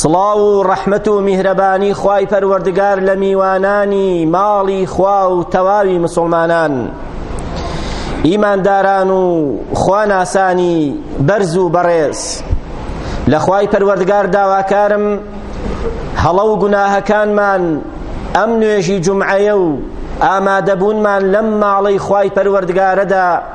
سڵاو و ڕەحمەت و میهرەبانی خوای پەروەردگار لە میوانانی ماڵی خوا و تەواوی مسلمانان ئیمانداران و خواناسانی بەرز و بەڕێز لە خوای پەروەردگار داواکارم هەڵە و گوناهەکانمان ئەم نوێژی جمعەیە و ئامادەبوونمان لەم ماڵەی خوای پەروەردگارەدا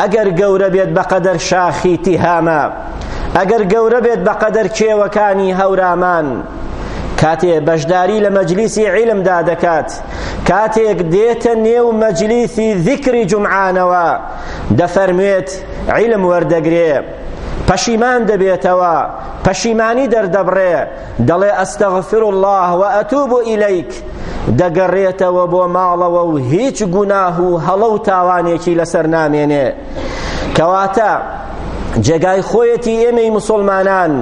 ئەگەر گەورە بێت بەقەدەر شاخی تیهامە ئەگەر گەورە بێت بەقەدەر کێوەکانی هەورامان کاتێ بەشداری لە مەجلیسی عیلمدا دەکات کاتێک دێتە نێو مەجلیسی ذیکری جمعانەوە دەفەرموێت عیلم وەردەگرێ پەشیمان دەبێتەوە پەشیمانی دەردەبڕێ دەڵێ استغفر اللە و اتوب الیک دەگەڕێتەوە بۆ ماڵەوە و هیچ گوناه و هەڵە و تاوانێکی لەسەر نامێنێ کەواتە جێگای خۆیەتی ئێمەی مسلمانان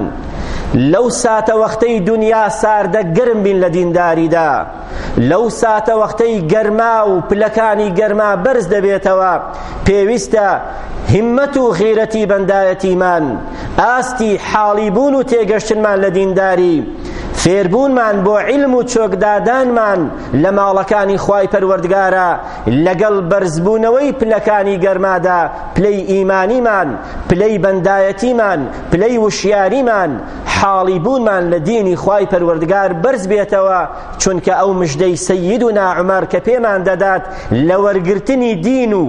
لەو ساتە وەختەی دنیا ساردە گرم بین لە دینداریدا لەو ساتەوەختەی گەرما و پلەکانی گەرما بەرز دەبێتەوە پێویستە همەت و غیرەتی بەندایەتیمان ئاستی حاڵی بوون و تێگەشتنمان لە دینداری فێربوونمان بۆ علم و چۆکدادانمان لە ماڵەکانی خوای پەروەردگارە لەگەڵ بەرزبوونەوەی پلەکانی گەرمادا پلەی ئیمانیمان پلەی بەندایەتیمان پلەی وشیاریمان حاڵی بوونمان لە دینی خوای پەروەردگار بەرز بێتەوە چونکە ئەو مژدەی سەیدنا عومەر کە پێمان دەدات لە وەرگرتنی دین و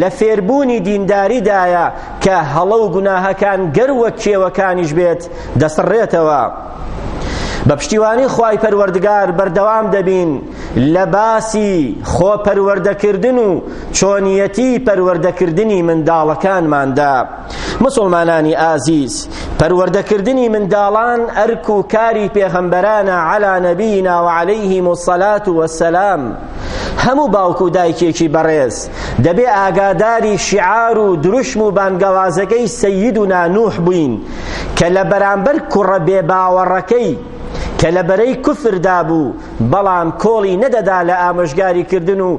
لە فێربوونی دینداریدایە کە هەڵە و گوناهەکان گەر وەک کێوەکانیش بێت دەسڕێتەوە بە پشتیوانی خوای پەروەردگار بەردەوام دەبین لە باسی خۆ پەروەردەکردن و چۆنیەتی پەروەردەکردنی منداڵەکانماندا مسوڵمانانی ئازیز پەروەردەکردنی منداڵان ئەرک و کاری پێغەمبەرانە عەلا نەبینا و عەلەیهیم و سەلات و وەسەلام هەموو باوک و دایکێکی بەڕێز دەبێ ئاگاداری شیعار و دروشم و بانگەوازەکەی سەید و نانوح بووین کە لە بەرامبەر کوڕە بێ باوەڕەکەی کە لە بەرەی کوفردا بوو بەڵام کۆڵی نەدەدا لە ئامۆژگاریکردن و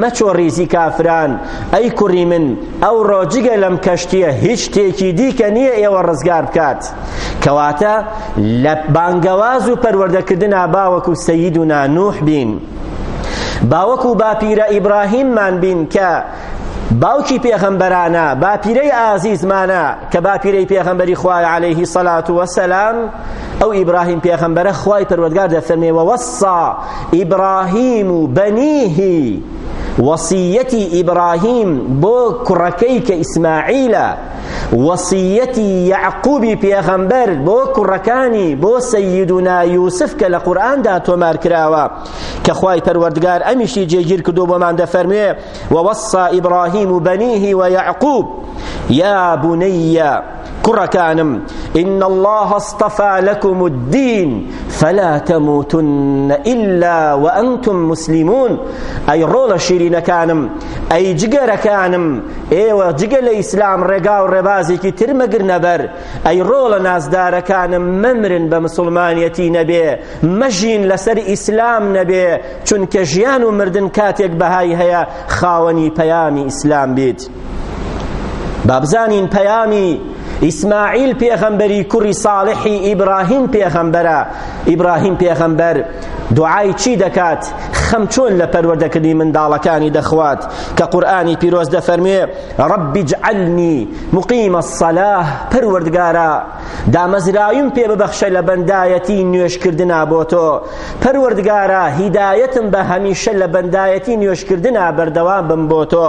مەچۆ ڕیزی کافران ئەی کوڕی من ئەوڕۆ جگە لەم کەشتیە هیچ شتێکی دیکە نییە ئێوە ڕزگار بکات کەواتە لە بانگەواز و پەروەردەکردنا باوەکو سەید و نانوح بین باوەکو باپیرە ئیبراهیممان بین کە باوکی پێغەمبەرانە باپیرەی ئازیزمانە کە باپیرەی پێغەمبەری خوای عەلەیهی سەلات وەسەلام ئەو ئیبراهیم پێغەمبەرە خوای پەروەردگار دەفەرمێ وەوەسا ئیبراهیم و بەنیهی وەسیەتی ئیبراهیم بۆ کوڕەکەی کە ئیسماعیلە وەسیەتی یعقوبی پێغەمبەر بۆ کوڕەکانی بۆ سەیدونا یوسف کە لە قورئاندا تۆمار کراوە کە خوای پەروەردگار ئەمیشی جێگیر کردو بۆمان دەفەرموێ وەوەسا ئیبراهیم و بەنیهی و یعقوب یا بنیە کوڕەکانم ان اللە اصطفی لکم الدین فلا تموتن الا وانتم مسلمون ئەی ڕۆڵە شیرینەکانم ئەی جگەرەکانم ئێوە جگە لە ئیسلام ڕێگا و ڕێبازێکی تر مەگرنە بەر ئەی ڕۆڵە نازدارەکانم مەمرن بە مسلمانەتی نەبێ مەژین لەسەر ئیسلام نەبێ چونکە ژیان و مردن کاتێک بەهای هەیە خاوەنی پەیامی ئیسلام بیت بابزانین پەیامی ئیسماعیل پێغەمبەری کوڕی ساڵحی ئیبراهیم پێغەمبەرە ئیبراهیم پێغەمبەر دوعای چی دەکات خەم چۆن لە پەروەردەکردنی منداڵەکانی دەخوات کە قورآانی پیرۆز دەفەرموێ ڕبی جعلنی مقیمە سەلاه پەروەردگارە دامەزراویم پێ ببەخشە لە بەندایەتی نوێشکردنا بۆ تۆ پەروەردگارە هیدایەتم بە هەمیشە لە بەندایەتی نوێشکردنا بەردەوام بم بۆ تۆ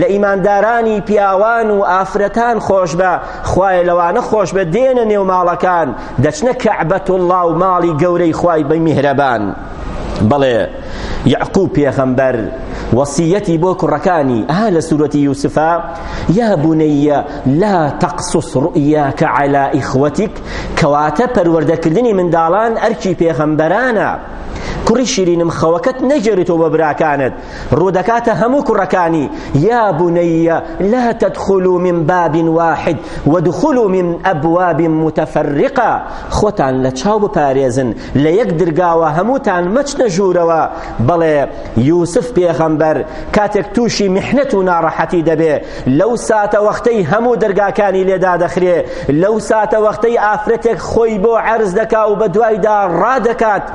لە ئیماندارانی پیاوان و ئافرەتان خۆشبە خوایە لەوانە خۆشبە دێنە نێو ماڵەکان دەچنە کەعبەت اللە و ماڵی گەورەی خوای بە میهرەبان بەڵێ یعقوب پێغەمبەر وەسیەتی بۆ کوڕەکانی ئەها لە سورەتی یوسفا یا بنیە لا تقصص رؤیاک على اخوتك کەواتە پەروەردەکردنی منداڵان ئەرکی پێغەمبەرانە کوڕی شیرینم خەوەکەت نەگێریتەوە بە براکانت ڕوودەکاتە هەموو کوڕەکانی یا بنیە لا تدخلوا من باب واحد وادخلوا من ابواب متفرقە خۆتان لە چاو بپارێزن لە یەک درگاوە هەمووتان مەچنە ژوورەوە بەڵێ یوسف پێغەمبەر کاتێک تووشی محنەت و ناڕەحەتی دەبێ لەو ساتە وەختەی هەموو دەرگاکانی لێدا دەخرێ لەو ساتە وەختەی ئافرەتێک خۆی بۆ عەرز دەکا و بە دوایدا ڕادەکات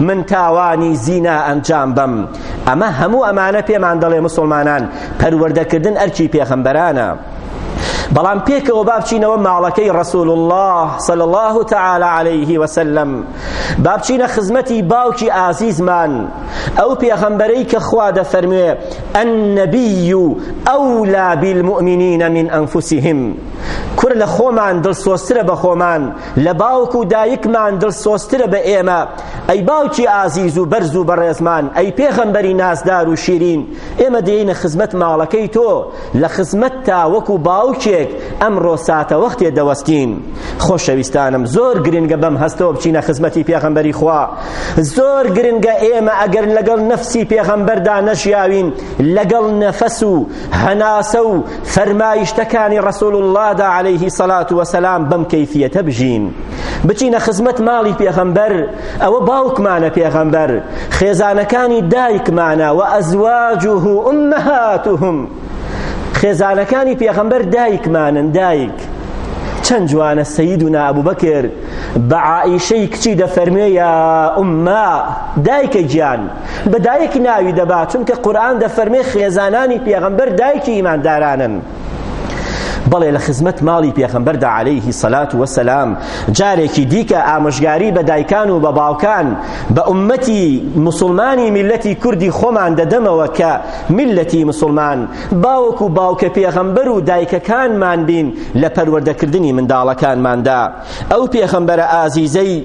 من تاوانی زینا ئەنجام بەم ئەمە هەموو ئەمانە پێمان دەڵێ مسلمانان پەروەردەکردن ئەرکی پێخەمبەرانە بەڵام پێکەوە بابچینەوە ماڵەکەی ڕسول الله صلى الله تعالى عليه وسلم بابچینە خزمەتی باوکی ئازیزمان ئەو پێغەمبەرەی کە خوا دەفەرموێ النبي أولى بالمؤمنين من أنفسهم کور لە خۆمان دڵسۆسترە بە خۆمان لە باوک و دایکمان دڵسۆزترە بە ئێمە ئەی باوکی ئازیز و بەرز و بەڕێزمان ئەی پێغەمبەری نازدار و شیرین ئێمە دێینە خزمەت ماڵەکەی تۆ لە خزمەت تا وەکو باوکێک ئەمڕۆ ساتە وەختێ دەوەستین خۆشەویستانم زۆر گرنگە بەم هەستەوە بچینە خزمەتی پێغەمبەری خوا زۆر گرنگە ئێمە ئەگەر لەگەڵ نەفسی پێغەمبەردا نەژیاوین لەگەڵ نەفەس و هەناسە و فەرمایشتەکانی ڕسول اللە دا عەلەیه سەلات وەسەلام بەم کەیفیەتە بژین بچینە خزمەت ماڵی پێغەمبەر ئەوە باوکمانە پێغەمبەر خێزانەکانی دایکمانە و ئەزواجه ئومەهاتهم خێزانەکانی پێغەمبەر دایکمانن دایک چەند جوانە سەید و نابوو بەکرد بە عائیشەی کچی دەفەرمێ یا ئومە دایکە گیان بە دایک ناوی دەبا چونکە قورئان دەفەرمێ خێزانانی پێغەمبەر دایکی ئیماندارانن بەڵێ لە خزمەت ماڵی پێخەمبەردا عليهەیهی سەلات وەسەسلام جارێکی دیکە ئامۆژگاری بە دایکان و بە باوکان بە ئومەتی مسلمانی میلەتی کوردی خۆمان دەدەمەوە کە میلەتی مسلمان باوەکو باوکە پێغەمبەر و دایکەکانمان بین لە پەروەردەکردنی منداڵەکانماندا ئەو پێخەمبەرە ئازیزەی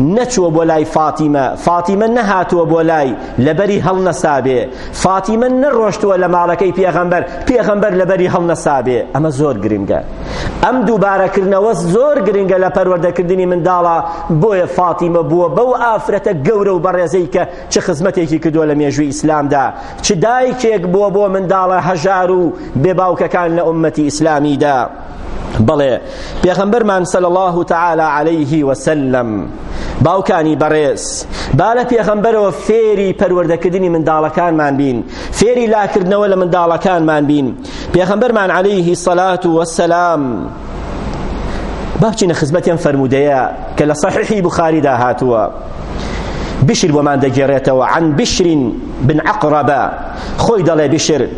نەچووە بۆ لای فاتیمە فاتیمە نەهاتووە بۆ لای لەبەری هەڵنەسابێ فاتیمە نەڕۆشتووە لە ماڵەکەی پێغەمبەر پێغەمبەر لەبەری هەڵنەسابێ ئەمە زۆر گرنگە ئەم دووبارەکردنەوە زۆر گرنگە لە پەروەردەکردنی منداڵە بۆیە فاتیمە بووە بەو ئافرەتە گەورە و بەڕێزەی کە چ خزمەتێکی کردووە لە مێژووی ئیسلامدا چ دایکێک بووە بۆ منداڵە هەژار و بێباوکەکان لە ئومەتی ئیسلامیدا بەڵێ پێغەمبەرمان صلی الله تعالی علیه وسلم باوکانی بەڕێز با لە پێغەمبەرەوە فێری پەروەردەکردنی منداڵەکانمان بین فێری لاکردنەوە لە منداڵەکانمان بین پێغەمبەرمان علیه الصلاة والسلام بابچینە خزمەتیان فەرموودەیە کە لە صحیحی بخاریدا هاتووە بشر بۆمان دەگێڕێتەوە عن بشر بن عقربە خۆی دەڵێ بشر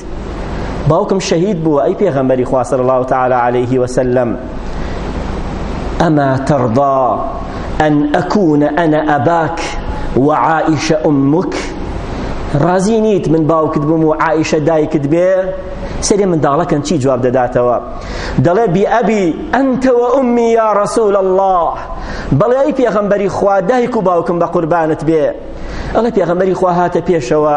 کرد باوکم شەهید بووە ئەی پێغەمبەری خوا صلی الله تعالی علیه وسلم أما ترضى أن أكون أنا أباك وعائشة أمك رازی نیت من باوکت بووم و عائشە دایکت بێ سەرێ منداڵەکەن چی جواب دەداتەوە دەڵێ بیئەبی ئەنتەوە ئومی یا ڕسول الله بەڵێ ئەی پێغەمبەری خوا دایک و باوکم بە قوربانت بێ ئەڵێ پێغەمبەری خوا هاتە پێشەوە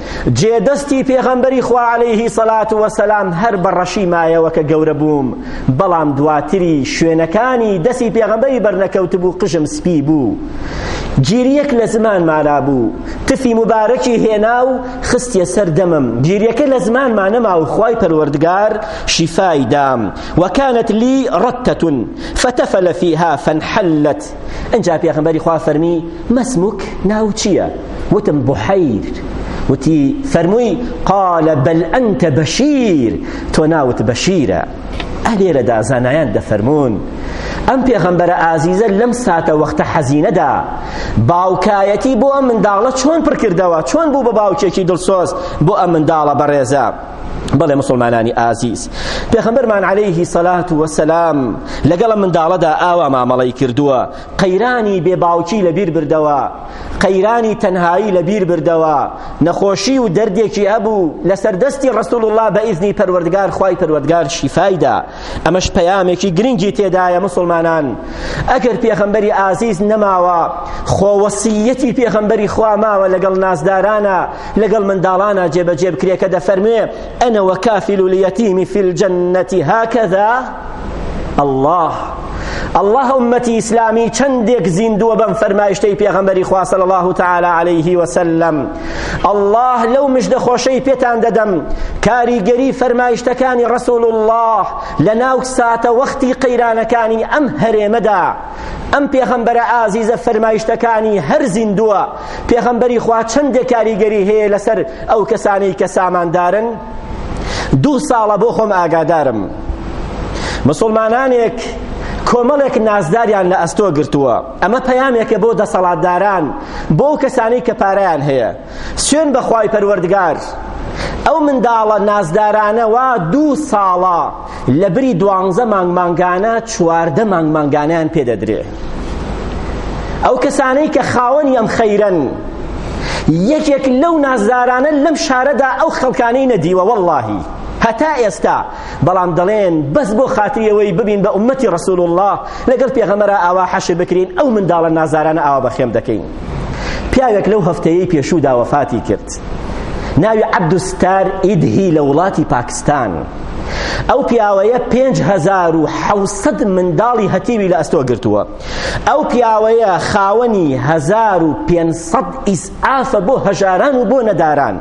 جێدەستی پێغەمبەری خوا عەلەیهی سەڵات وەسەلام هەر بە ڕەشی مایەوە کە گەورە بووم بەڵام دواتری شوێنەکانی دەستی پێغەمبەری بەرنەکەوتبوو قژم سپی بوو گیریەک لە زمان مانا بوو تفی مبارەکی هێنا و خستیە سەر دەمم گیریەکە لە زمان مانەما و خوای پەروەردگار شیفای دام وەکانت لی ڕەتەتون فتفل فیها فانحلت ئەجا پێغمبەری خوا فەرمی مەسموک ناو چییە وتم بحیر وتی فەرمووی قالە بەل ئەنتە بەشیر تۆ ناوت بەشیرە ئەلێرەدا زانایان دەفەرمونون ئەم پێغەمبەرە ئازیزە لەم ساتە وەختە حەزینەدا باوکایەتی بۆ ئەم منداڵە چۆن پڕکردەوە چۆن بوو بە باوکێکی دڵسۆز بۆ ئەم منداڵە بەڕێزە بەڵێ مسلمانانی ئازیز پێخەمبەرمان عليهەیهی سەلات وەسەسلام لەگەڵە منداڵەدا ئاوا مامەڵی کردووە قەیرانی بێ باوکی لە بیر بردەوە قەیرانی تەنهایی لە بیر بردەوە نەخۆشی و دەردێکی هەبوو لەسەر دەستی ڕسول الله بە ئیزنی پەروەردگار خوای پەروەردگار شیفایدا ئەمەش پەیامێکی گرنگی تێدایە مسلمانان ئەگەر پێخەمبەری ئازیز نەماوە خۆوەسیەتی پێخەمبەری خوا ماوە لەگەڵ نازدارانە لەگەڵ منداڵانە جێبەجێ بکرێ کە دەفەرموێ ئەنە وەکافیل و لەتیمی فیل جەنەتی هاکەدا الله الله ئومەتی ئیسلامی چەندێک زیندووە بەم فەرمایشتەی پێغەمبەری خوا صلی الله تعالی علیه وسلم اللە لەو مژدە خۆشەی پێتان دەدەم کاریگەری فەرمایشتەکانی ڕسول اللە لە ناو ساتە وەختی قەیرانەکانی ئەم هەرێمەدا ئەم پێغەمبەرە ئازیزە فەرمایشتەکانی هەر زیندووە پێغەمبەری خوا چەندێک کاریگەری هەیە لەسەر ئەو کەسانەی کە ساماندارن دوو ساڵە بۆ خۆم ئاگادارم مسلمانانێک کۆمەڵێک نازداریان لە ئەستۆ گرتووە ئەمە پەیامێکە بۆ دەسەڵاتداران بۆ ئەو کەسانەی کە پارەیان هەیە سوێن بە خوای پەروەردگار ئەو منداڵە نازدارانە وا دوو ساڵە لە بری دوانزە مانگ مانگانە چواردە مانگ مانگانیان پێدەدرێ ئەو کەسانەی کە خاوەنی ئەم خەیرەن یەکێک لەو نازدارانە لەم شارەدا ئەو خەڵکانەی نەدیوە واللهی هەتا ئێستا بەڵام دەڵێن بەس بۆ خاتری ئەوەی ببین بە ئومەتی ڕسول الله لەگەڵ پێغەمەرا ئاوا حەشر بکرین ئەو منداڵە نازارانە ئاوا بەخێم دەکەین پیاوێک لەو هەفتەیەی پێشوودا وەفاتی کرد ناوی عەبدوستار ئیدهی لە وڵاتی پاکستان ئەو پیاوەیە 5700 منداڵی هەتیوی لە ئەستۆ گرتووە ئەو پیاوەیە خاوەنی 1500 ئافە بۆ هەژاران و بۆ نەداران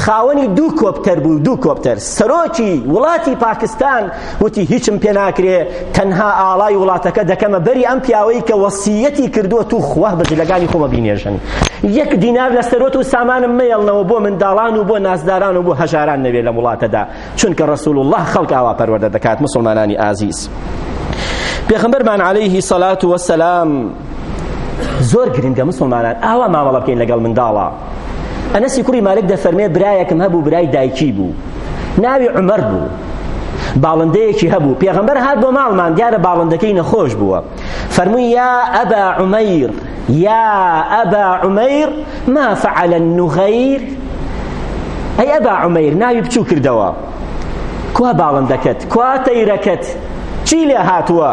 خاوەنی دوو کۆپتەر بوو دوو کۆپتەر سەرۆکی وڵاتی پاکستان وتی هیچم پێ ناکرێ تەنها ئاڵای وڵاتەکە دەکەمە بەری ئەم پیاوەی کە وەسیەتی کردووە تو خواه بە جلەکانی خۆمە بینێژن یەک دینار لە سەرۆت و سامانم مەیەڵنەوە بۆ منداڵان و بۆ نازداران و بۆ هەژاران نەوێ لە وڵاتەدا چونکە رسول اللە خەڵک ئاوا پەروەردە دەکات موسڵمانانی ئازیز پێخەمبەرمان عەلەیهی سەلات وەسەلام زۆر گرنگە مسلمانان ئاوا مامەڵە بکەین لەگەڵ منداڵە ئەنەسی کوڕی مالک دەفەرمێ برایەکم هەبوو برای دایکی بوو ناوی عمر بوو باڵندەیەکی هەبوو پێغەمبەر هات بۆ ماڵمان دیارە باڵندەکەی نەخۆش بووە فەرمووی یا ئەبا عومەیر یا ئەبا عومەیر ما فعل النغیر ئەی ئەبا عومەیر ناوی بچوو کردەوە کوا باڵندەکەت کوا تەیرەکەت چی لێ هاتووە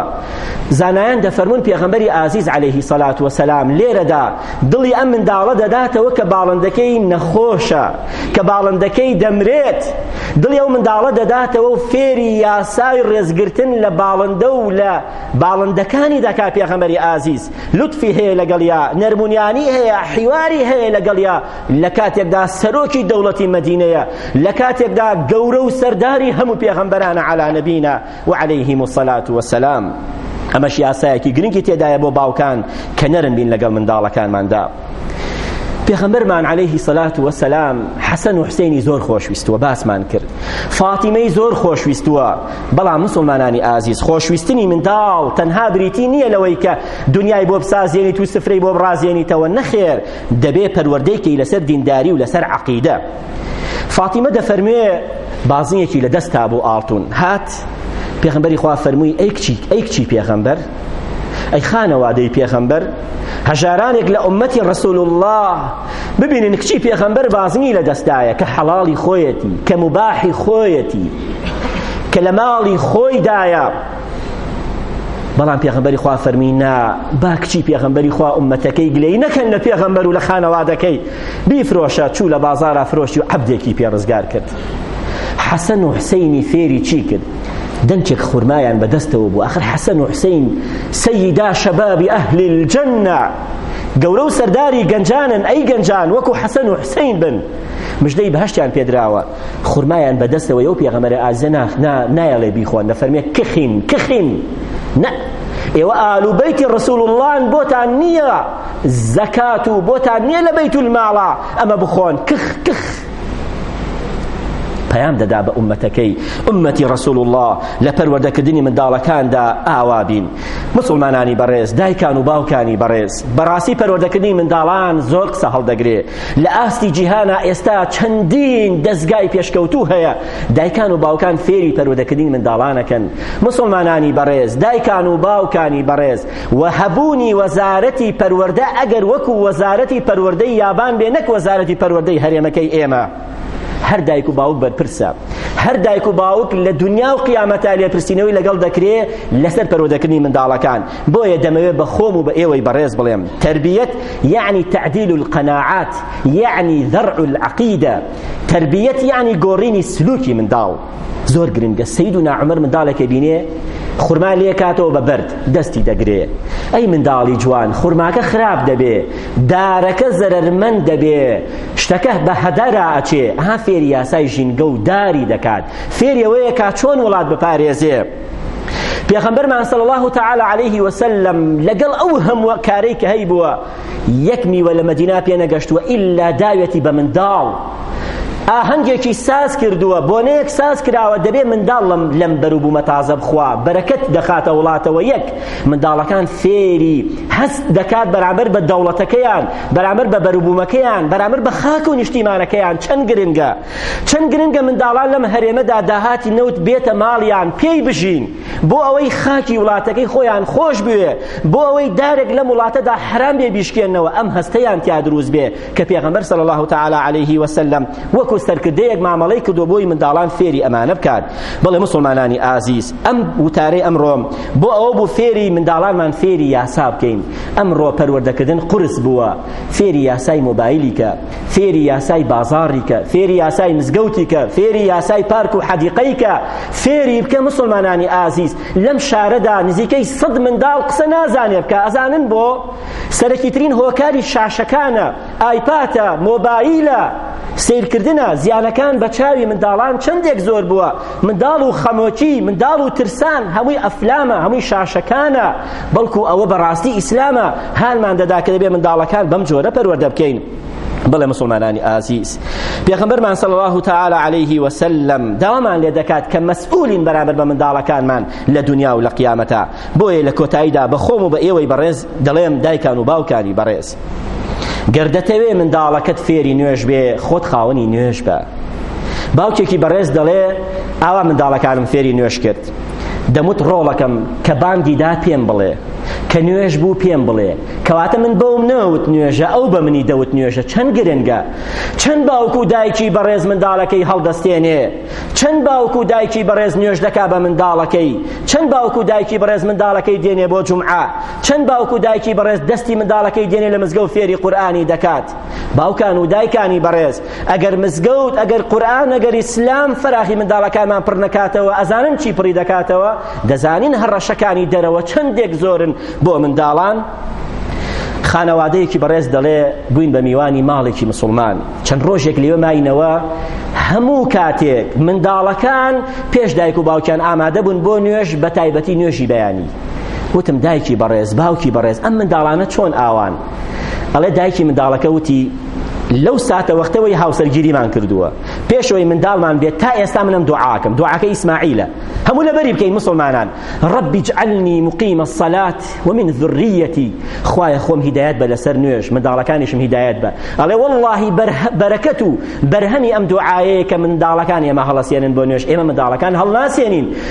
زانایان دەفەرمون پێغەمبەری ئازیز عليهەیهی سەلات وسلام لێرەدا دڵی ئەم منداڵە دەداتەوە کە باڵندەکەی نەخۆشە کە باڵندەکەی دەمرێت دڵی ئەو منداڵە دەداتەوە و فێری یاسای ڕێزگرتن لە باڵندە و لە باڵندەکانی دەکا پێغەمبەری ئازیز لوتفی هەیە لەگەڵیا نەرمونیانی هەیە حیواری هەیە لەگەڵیا لە کاتێکدا سەرۆکی دەوڵەتی مەدینەیە لە کاتێکدا گەورە و سەرداری هەموو پێغەمبەرانە عەلا نەبینا و عەلەیهیم و سەلات وەسەلام ئەمەش یاسایەکی گرنگی تێدایە بۆ باوکان کە نەرم بین لەگەڵ منداڵەکانماندا پێخەمبەرمان عليهەیهی سەلات و سەسلام حەسەن و حسێنی زۆر خۆشویستووە باسمان کرد فاتیمەی زۆر خۆشویستووە بەڵام مسلمانانی ئازیز خۆشویستنی منداڵ تەنها بریتی نییە لەوەی کە دنیای بۆ بسازێنیت و سفرەی بۆ بڕازێنیتەوە نەخێر دەبێ پەروەردەیکەی لەسەر دینداری و لەسەر عقیدە فاتیمە دەفەرموێ بازنیەکی لە دەستا بۆ ئاڵتون هات پێغمبەری خوا فەرمووی ئەی کچی ئەی کچی پێغمبەر ئەی خانەوادەی پێخەمبەر هەژارانێک لە ئومەتی ڕسول الله ببینن کچی پێخەمبەر بازنی لە دەستایە کە حەڵاڵی خۆیەتی کە مباحی خۆیەتی کە لە ماڵی خۆیدایە بەڵام پێغمبەری خوا فەرمی نا با کچی پێغمبەری خوا ئومەتەکەی گلەی نەکەن لە پێغمبەر و لە خانەوادەکەی بیفرۆشە چوو لە بازارە فرۆشی و عەبدێکی پێ ڕزگار کرد حەسەن و حسەینی فێری چی کرد دەنچێک خورمایان بەدەستەوە بوو ئەخر حەسەن و حسەین سەیدا شەبابی ئەهلی الجەنە گەورە و سەرداری گەنجانن ئەی گەنجان وەکو حەسەن و حسەین بن مژدەی بەهشتیان پێدراوە خورمایان بەدەستەوە یو پێغەمەرە ئازە نایەڵێ بیخۆن لە فەرمێ کخین کخین نە ئێوە ئالو بەیتی ڕسول اللهن بۆتان نییە زەکات و بۆتان نییە لە بەیت الماڵە ئەمە بخۆن کخ کخ پەیام دەدا بە ئومەتەکەی ئومەتی ڕسول الله لە پەروەردەکردنی منداڵەکاندا ئاوا بین مسلمانانی بەڕێز دایکان و باوکانی بەڕێز بەڕاستی پەروەردەکردنی منداڵان زۆر قسە هەڵدەگرێ لە ئاستی جیهانا ئێستا چەندین دەستگای پێشکەوتوو هەیە دایکان و باوکان فێری پەروەردەکردنی منداڵانەکەن مسلمانانی بەڕێز دایکان و باوکانی بەڕێز و هەبوونی وەزارەتی پەروەردە ئەگەر وەکو وەزارەتی پەروەردەی یابان بێ نەک وەزارەتی پەروەردەی هەرێمەکەی ئێمە هەر دایک و باوک بەرپرسە هەر دایک و باوک لە دنیا و قیامەتە لێپرسینەوەی لەگەڵ دەکرێ لەسەر پەروەردەکردنی منداڵەکان بۆیە دەمەوێت بە خۆم و بە ئێوەی بەڕێز بڵێم تربیەت یعنی تعدیل القناعات یعنی ذرع العقیدە تربیەت یعنی گۆڕینی سلوکی منداڵ زۆر گرنگە سیدنا عمر منداڵێکە بینێ خورما لێکاتەوە بە بەرد دەستی دەگرێ ئەی منداڵی جوان خورماکە خراپ دەبێ دارەکە زەرمەند دەبێ شتەکە بە هەدارا ئەچێ ها فێری یاسای ژینگە و داری دەکات فێریەوەیە کا چۆن وڵات بپارێزێ پێغەمبەرمان صلی الله تعالی عليه وسلم لەگەڵ ئەو هەموو کارەی کە هەیبووە یەک میوە لە مەدینا پێ نەگەشتووە ئیلا داوێتی بە منداڵ ئاهەنگێکی ساز کردووە بۆنەیەک ساز کراوە دەبێ منداڵ لەم لەم بەروبوومە تازە بخوا بەرەکەت دەخاتە وڵاتەوە یەک منداڵەکان فێری هەست دەکات بەرامبەر بە دەوڵەتەکەیان بەرامبەر بە بەروبوومەکەیان بەرامبەر بە خاک و نیشتیمانەکەیان چەند گرنگە چەند گرنگە منداڵان لەم هەرێمەدا داهاتی نەوت بێتە ماڵیان پێی بژین بۆ ئەوەی خاکی وڵاتەکەی خۆیان خۆش بوێ بۆ ئەوەی دارێک لەم وڵاتەدا حرام بێ بیشکێنەوە ئەم هەستەیان تیا دروست بێ کە پێغەمبەر صلی الله تعالی علیه وسلم وەکو سەرکردەیەک مامەڵەی کردو بۆی منداڵان فێری ئەمانە بکات بەڵێ مسلمانانی ئازیز ئەم وتارەی ئەمڕۆم بۆ ئەوە بوو فێری منداڵانمان فێری یاسا بکەین ئەمڕۆ پەروەردەکردن قورس بووە فێری یاسای مۆبایلی کە، فێری یاسای بازاڕی کە، فێری یاسای مزگەوتی کە، فێری یاسای پارک و حەدیقەی کە، فێری بکە موسڵمانانی ئازیز، لەم شارەدا نزیکەی سەد منداڵ قسە نازانێ بکا، ئەزانن بۆ؟ سەرەکی ترین هۆکاری شاشەکانە، ئایپاتە، مۆبایلە، سەیرکردنە، زیانەکان بە چاوی منداڵان چەندێک زۆر بووە، منداڵ و خەمۆکی منداڵ و ترسان هەمووی ئەفلامە هەمووی شاشەکانە بەڵکو ئەوە بەڕاستی ئیسلامە هانمان دەدا کە دەبێ منداڵەکان بەم جۆرە پەروەردە بکەین بڵێ مسلمانانی ئازیز پێغمبەرمان صلی الله تعالی عليه وسلم داوامان لێ دەکات کە مەسئولین بەرامبەر بە منداڵەکانمان لە دنیا و لە قیامەتە بۆیە لە کۆتاییدا بە خۆم و بە ئێوەی بەڕێز دەڵێم دایکان و باوکانی بەڕێز گەر دەتەوێ منداڵەکەت فێری نوێژ بێ خۆت خاوەنی نوێژ بە باوکێکی بەڕێز دەڵێ ئاوا منداڵەکانم فێری نوێژ کرد دەموت ڕۆڵەکەم کە بانگی دا پێم بڵێ کە نوێژ بوو پێم بڵێ کەواتە من بەوم نەوت نوێژە ئەو بە منی دەوت نوێژە چەند گرنگە چەند باوکو و دایکی بەڕێز منداڵەکەی هەڵدەستێنێ چەند باوکو و دایکی بەڕێز نوێژ دەکا بە منداڵەکەی چەند باوکو و دایکی بەڕێز منداڵەکەی دێنێ بۆ جمعە چەند باوک و دایکی بەڕێز دەستی منداڵەکەی دێنێ لە مزگەوت فێری قورئانی دەکات باوکان و دایکانی بەڕێز ئەگەر مزگەوت ئەگەر قورئان ئەگەر ئیسلام فەراخی منداڵەکانمان پڕ نەکاتەوە ئەزانن چی پڕی دەکاتەوە دەزانین هەڕەشەکانی دەرەوە چەندێک زۆرن بۆ منداڵان خانەوادەیەکی بەڕێز دەڵێ بووین بە میوانی ماڵێکی مسلمان چەند ڕۆژێک لێوە ماینەوە هەموو کاتێک منداڵەکان پێش دایک و باوکیان ئامادە بوون بۆ نوێژ بە تایبەتی نوێژی بەیانی وتم دایکی بەڕێز باوکی بەڕێز ئەم منداڵانە چۆن ئاوان ئەڵێ دایکی منداڵەکە وتی لەو ساتە وەختەوەی هاوسەرگیریمان کردووە پێشەوەی منداڵمان بێت تا ئێستا منم دوعاکەم دوعاکە ئیسماعیلە هەموو لەبەری بکەین مسلمانان ربی اجعلنی مقیم الصلاة ومن ذریتی خوایە خۆم هیدایەت بە لەسەر نوێژ منداڵەکانیشم هیدایەت بە ئەڵێ واللهی بەرەکەت و بەرهەمی ئەم دوعایەیە کە منداڵەکان ئێمە هەڵەسێنن بۆ نوێژ ئێمە منداڵەکان هەڵناسێنین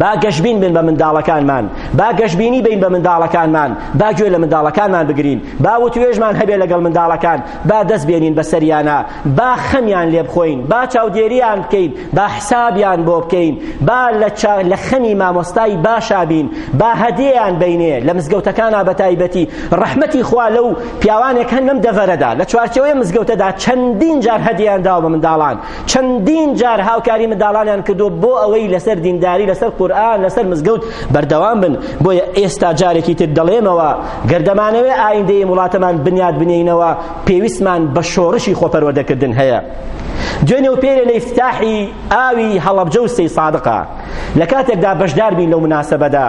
با گەشبین بن بە منداڵەکانمان با گەشبینی بین بە منداڵەکانمان با گوێ لە منداڵەکانمان بگرین با وتوێژمان هەبێ لەگەڵ منداڵەکان با دەست بێنین بە سەریانە با خەمیان لێ بخۆین با چاودێریان بکەین با حسابیان بۆ بکەین با لە خەمی مامۆستای باشا بین با هەدیەیان بینێ لە مزگەوتەکانە بە تایبەتی ڕەحمەتی خوا لەو پیاوانێک هەن لەم دەڤەرەدا لە چوارچەوەی مزگەوتەدا چەندین جار هەدیەیان داوە بە منداڵان چەندین جار هاوکاری منداڵانیان کردو بۆ ئەوەی لەسەر دینداری لەسەر قورئان لەسەر مزگەوت بەردەوام بن بۆیە ئێستا جارێکی تر دەڵێمەوە گەر دەمانەوێ ئایندەی وڵاتەمان بنیاد بنێینەوە پێویستمان بە شۆڕشی خۆپەروەردەکردن هەیە دوێنێ و پێرێ لە ئیفتاحی ئاوی هەڵەبجە و سەی سادقە لە کاتێکدا بەشدار بین لەو مناسبەدا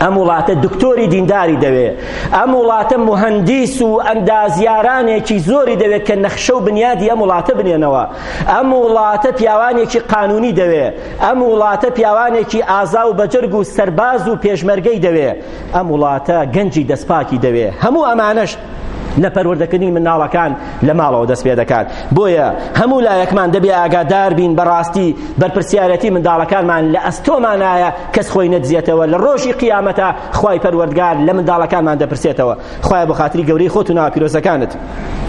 ئەم وڵاتە دکتۆری دینداری دەوێ ئەم وڵاتە مهندیس و ئەندازیارانێکی زۆری دەوێت کە نەخشە و بنیادی ئەم وڵاتە بنێنەوە ئەم وڵاتە پیاوانێکی قانونی دەوێ ئەم وڵاتە پیاوانێکی ئازا و بەجرگ و سەرباز و پێشمەرگەی دەوێ ئەم وڵاتە گەنجی دەستپاکی دەوێ هەموو ئەمانەش لە پەروەردەکردنی مناڵەکان لە ماڵەوە دەست پێ دەکات بۆیە هەموو لایەکمان دەبێ ئاگادار بین بەڕاستی بەرپرسیارەتی منداڵەکانمان لە ئەستۆمانایە کەس خۆی نەدزێتەوە لە ڕۆژی قیامەتە خوای پەروەردگار لە منداڵەکانمان دەپرسێتەوە خوای بۆ خاتری گەورەی خۆت و ناپیرۆزەکانت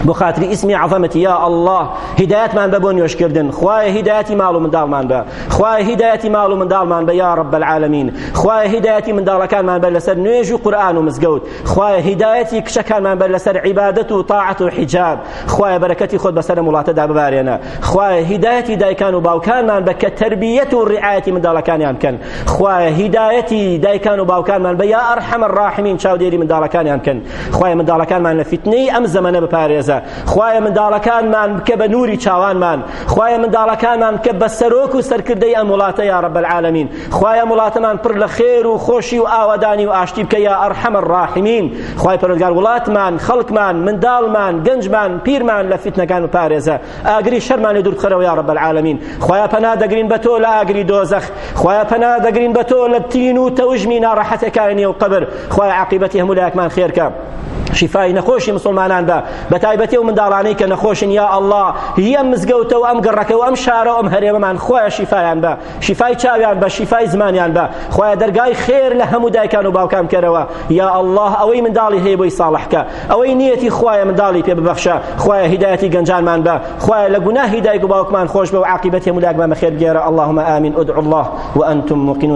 بۆ خاتری ئیسمی عەظەمەتی یا ئەڵڵا هیدایەتمان بە بۆ نوێژکردن خوایە هیدایەتی ماڵ و منداڵمان بە خوایە هیدایەتی ماڵ و منداڵمان بە یا رب العالمین خوایە هیدایەتی منداڵەکانمان بە لەسەر نوێژ و قورئان و مزگەوت خوایە هیدایەتی کچەکانمان بەر لەسەر عیبادەت و تاعەت و حیجاب خوایە بەرەکەتی خۆت بەسەر ئەم وڵاتەدا ببارێنە خوایە هیدایەتی دایکان و باوکانمان بە کە تربیەت و ڕعایەتی منداڵەکانیان بکەن خوایە هیدایەتی دایکان و باوکانمان بە یا ئەرحەمە ڕاحمین چاودێری منداڵەکانیان بکەن خوایە منداڵەکانمان لە فیتنەی ئەم زەمەنە بپارێزە خوایە منداڵەکانمان بکە بە نوری چاوانمان خوایە منداڵەکانمان بکە بە سەرۆک و سەرکردەی ئەم وڵاتە یا رب العالمین خوایە ئەم وڵاتەمان پڕ لە خێر و خۆشی و ئاوادانی و ئاشتی بکە یا ئەرحەم الراحمین خوای پەروەردگار وڵاتمان خەڵکمان منداڵمان گەنجمان پیرمان لە فیتنەکان بپارێزە ئاگری شەرمان لێ دوور بخەرەوە یا رب العالمین خوایە پەنا دەگرین بە تۆ لە ئاگری دۆزەخ خوایە پەنا دەگرین بە تۆ لە تین و تەوژمی ناڕەحەتەکانی نێو قەبر خوایە عاقیبەتی هەموو لایەکمان خێرکە شیفای نەخۆشی مسلمانان بە بە تایبەتی و منداڵانەی کە نەخۆشن یا ئەڵڵا هی ئەم مزگەوتە و ئەم گەڕەکە و ئەم شارە و ئەم هەرێمەمان خۆیان شیفایان بە شیفای چاویان بە شیفای زمانیان بە خوایە دەرگای خێر لە هەموو دایکان و باوکان کەرەوە یا الله ئەوەی منداڵی هەیە بۆی ساڵحکە ئەوەی نیەتی خوایە منداڵی پێ ببەخشە خوایە هیدایەتی گەنجانمان بە خوایە لە گوناهی دایک و باوکمان خۆش بە و عاقبەتی هەموو لاکمان بەخێر بگێرە اللهم آمین ادعوا الله وانتم موقنون